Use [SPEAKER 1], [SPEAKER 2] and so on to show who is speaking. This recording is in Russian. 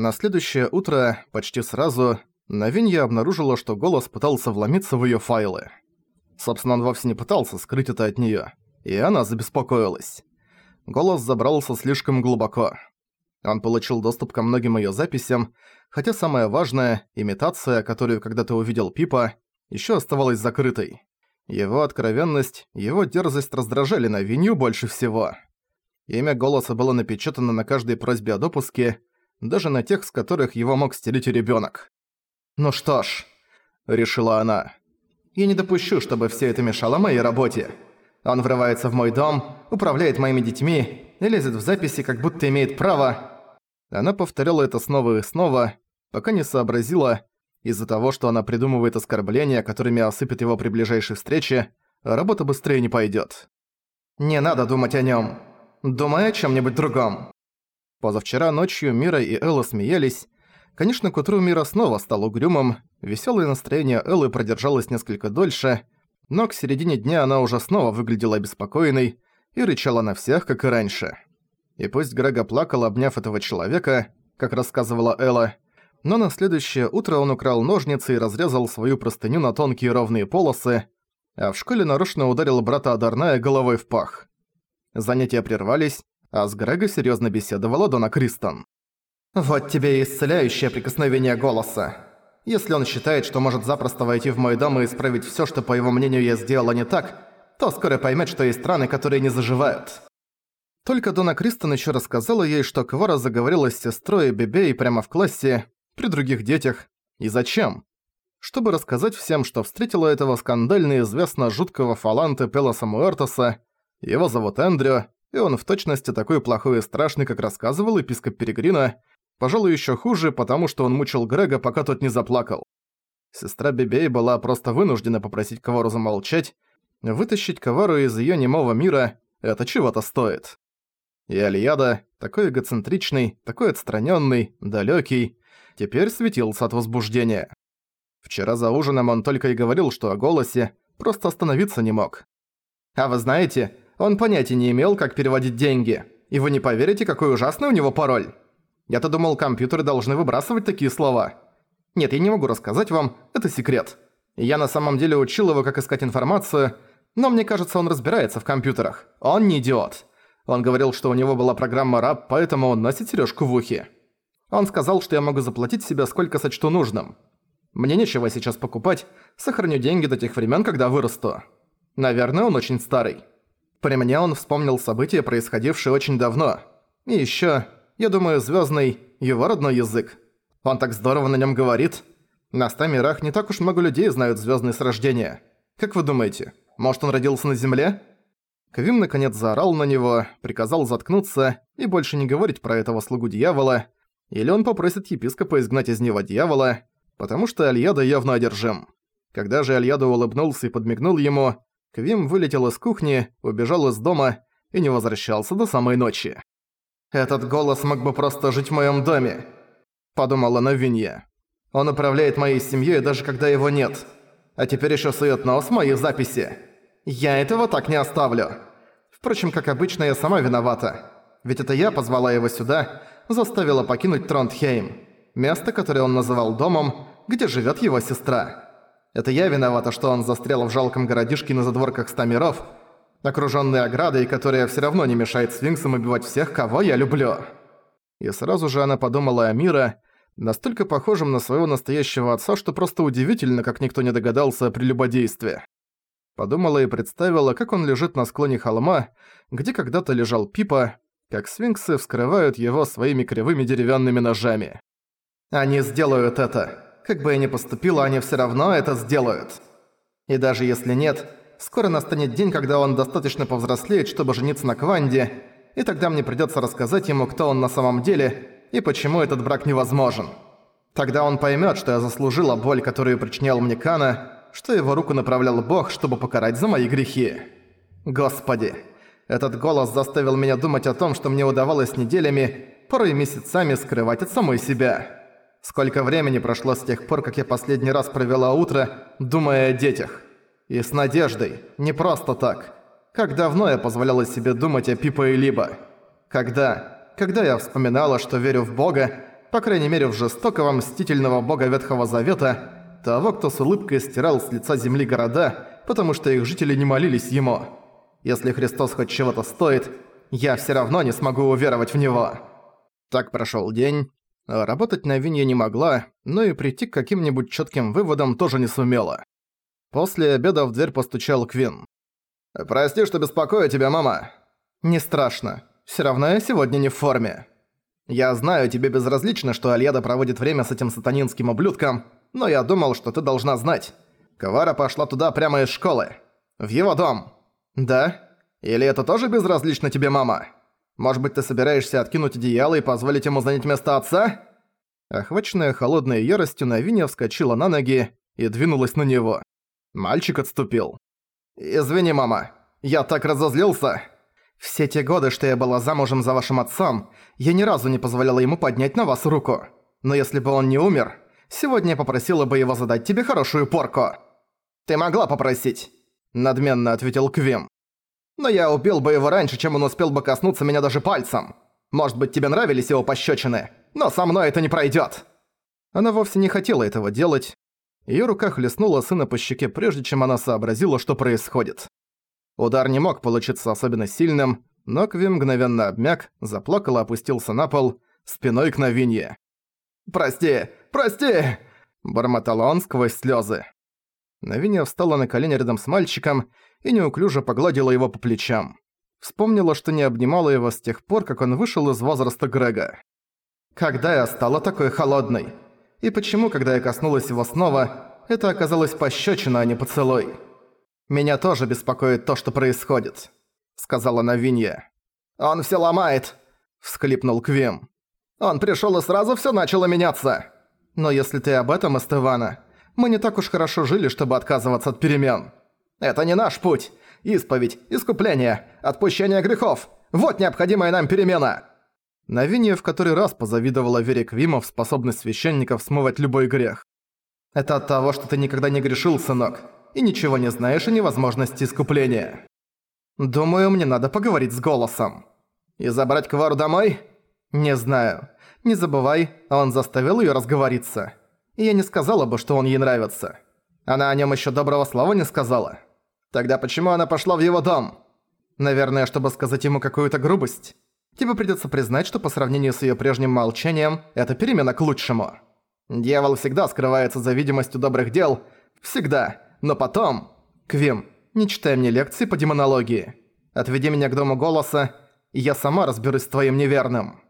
[SPEAKER 1] На следующее утро, почти сразу, Новинья обнаружила, что голос пытался вломиться в её файлы. Собственно, он вовсе не пытался скрыть это от неё, и она забеспокоилась. Голос забрался слишком глубоко. Он получил доступ ко многим её записям, хотя самое важное, имитация, которую когда-то увидел Пипа, ещё оставалась закрытой. Его откровенность, его дерзость раздражали Новинью больше всего. Имя голоса было напечатано на каждой просьбе о допуске, даже на тех, с которых его мог стереть ребёнок. «Ну что ж», — решила она, — «я не допущу, чтобы все это мешало моей работе. Он врывается в мой дом, управляет моими детьми и лезет в записи, как будто имеет право...» Она повторяла это снова и снова, пока не сообразила, из-за того, что она придумывает оскорбления, которыми осыпет его при ближайшей встрече, работа быстрее не пойдёт. «Не надо думать о нём. Думай о чём-нибудь другом». Позавчера ночью Мира и Элла смеялись. Конечно, к утру Мира снова стал угрюмым, весёлое настроение Эллы продержалось несколько дольше, но к середине дня она уже снова выглядела обеспокоенной и рычала на всех, как и раньше. И пусть Грега плакал, обняв этого человека, как рассказывала Элла, но на следующее утро он украл ножницы и разрезал свою простыню на тонкие ровные полосы, а в школе нарочно ударил брата Адарная головой в пах. Занятия прервались, а с Грего серьёзно беседовала Дона Кристон. «Вот тебе и исцеляющее прикосновение голоса. Если он считает, что может запросто войти в мой дом и исправить всё, что, по его мнению, я сделала не так, то скоро поймёт, что есть страны, которые не заживают». Только Дона Кристон ещё рассказала ей, что Квара заговорила с сестрой Бебей прямо в классе, при других детях. И зачем? Чтобы рассказать всем, что встретила этого скандально известно жуткого фаланта Пелоса Муэртоса, его зовут Эндрю, и он в точности такой плохой и страшный, как рассказывал епископ Перегрина, пожалуй, еще хуже, потому что он мучил Грега, пока тот не заплакал. Сестра Бебей была просто вынуждена попросить Ковару замолчать, вытащить Ковару из ее немого мира – это чего-то стоит. И Алияда, такой эгоцентричный, такой отстраненный, далекий, теперь светился от возбуждения. Вчера за ужином он только и говорил, что о голосе, просто остановиться не мог. «А вы знаете, он понятия не имел, как переводить деньги. И вы не поверите, какой ужасный у него пароль. Я-то думал, компьютеры должны выбрасывать такие слова. Нет, я не могу рассказать вам, это секрет. Я на самом деле учил его, как искать информацию, но мне кажется, он разбирается в компьютерах. Он не идиот. Он говорил, что у него была программа RAP, поэтому он носит сережку в ухе. Он сказал, что я могу заплатить себе сколько сочту нужным. Мне нечего сейчас покупать, сохраню деньги до тех времен, когда вырасту. Наверное, он очень старый. При мне он вспомнил события, происходившие очень давно. И ещё, я думаю, звёздный – его родной язык. Он так здорово на нём говорит. На ста мирах не так уж много людей знают звёздный с рождения. Как вы думаете, может он родился на Земле? Квим наконец заорал на него, приказал заткнуться и больше не говорить про этого слугу дьявола, или он попросит епископа изгнать из него дьявола, потому что Альяда явно одержим. Когда же Альяда улыбнулся и подмигнул ему, Квим вылетел из кухни, убежал из дома и не возвращался до самой ночи. «Этот голос мог бы просто жить в моем доме», – подумала Новинья. «Он управляет моей семьей, даже когда его нет. А теперь еще сует нос в мои записи. Я этого так не оставлю. Впрочем, как обычно, я сама виновата. Ведь это я позвала его сюда, заставила покинуть Тронтхейм, место, которое он называл домом, где живет его сестра». Это я виновата, что он застрял в жалком городишке на задворках ста миров, окружённый оградой, которая всё равно не мешает свинксам убивать всех, кого я люблю. И сразу же она подумала о Мира, настолько похожем на своего настоящего отца, что просто удивительно, как никто не догадался о прелюбодействе. Подумала и представила, как он лежит на склоне холма, где когда-то лежал Пипа, как свинксы вскрывают его своими кривыми деревянными ножами. «Они сделают это!» Как бы я ни поступила, они все равно это сделают. И даже если нет, скоро настанет день, когда он достаточно повзрослеет, чтобы жениться на Кванде, и тогда мне придется рассказать ему, кто он на самом деле и почему этот брак невозможен. Тогда он поймет, что я заслужила боль, которую причинял мне Кана, что его руку направлял Бог, чтобы покарать за мои грехи. Господи, этот голос заставил меня думать о том, что мне удавалось неделями, порой месяцами скрывать от самой себя. Сколько времени прошло с тех пор, как я последний раз провела утро, думая о детях. И с надеждой, не просто так. Как давно я позволяла себе думать о Пипа и Либо? Когда? Когда я вспоминала, что верю в Бога, по крайней мере в жестокого мстительного бога Ветхого Завета, того, кто с улыбкой стирал с лица земли города, потому что их жители не молились ему. Если Христос хоть чего-то стоит, я все равно не смогу уверовать в него. Так прошел день. Работать на Винье не могла, но и прийти к каким-нибудь четким выводам тоже не сумела. После обеда в дверь постучал Квин. «Прости, что беспокою тебя, мама». «Не страшно. Все равно я сегодня не в форме. Я знаю, тебе безразлично, что Альяда проводит время с этим сатанинским ублюдком, но я думал, что ты должна знать. Кавара пошла туда прямо из школы. В его дом. Да? Или это тоже безразлично тебе, мама? Может быть, ты собираешься откинуть одеяло и позволить ему занять место отца?» Охваченная холодной яростью, Навиня вскочила на ноги и двинулась на него. Мальчик отступил. «Извини, мама, я так разозлился!» «Все те годы, что я была замужем за вашим отцом, я ни разу не позволяла ему поднять на вас руку. Но если бы он не умер, сегодня я попросила бы его задать тебе хорошую порку». «Ты могла попросить», — надменно ответил Квим. «Но я убил бы его раньше, чем он успел бы коснуться меня даже пальцем. Может быть, тебе нравились его пощечины, но со мной это не пройдет. Она вовсе не хотела этого делать. Её рука хлестнула сына по щеке, прежде чем она сообразила, что происходит. Удар не мог получиться особенно сильным, но Кви мгновенно обмяк, заплакал и опустился на пол, спиной к Новинье. «Прости! Прости!» – бормотал он сквозь слезы. Новинья встала на колени рядом с мальчиком и неуклюже погладила его по плечам. Вспомнила, что не обнимала его с тех пор, как он вышел из возраста Грега. «Когда я стала такой холодной? И почему, когда я коснулась его снова, это оказалось пощечина, а не поцелуй?» «Меня тоже беспокоит то, что происходит», — сказала Навинья. «Он всё ломает», — всхлипнул Квим. «Он пришёл и сразу всё начало меняться». «Но если ты об этом, Эстевана, мы не так уж хорошо жили, чтобы отказываться от перемен. Это не наш путь. Исповедь, искупление, отпущение грехов. Вот необходимая нам перемена». Навинья в который раз позавидовала вере Квима в способность священников смывать любой грех. «Это от того, что ты никогда не грешил, сынок и ничего не знаешь о невозможности искупления. Думаю, мне надо поговорить с голосом. И забрать Квару домой? Не знаю. Не забывай, он заставил её разговориться. Я не сказала бы, что он ей нравится. Она о нём ещё доброго слова не сказала. Тогда почему она пошла в его дом? Наверное, чтобы сказать ему какую-то грубость. Тебе придётся признать, что по сравнению с её прежним молчанием, это перемена к лучшему. Дьявол всегда скрывается за видимостью добрых дел. Всегда. Но потом... Квим, не читай мне лекции по демонологии. Отведи меня к дому голоса, и я сама разберусь с твоим неверным».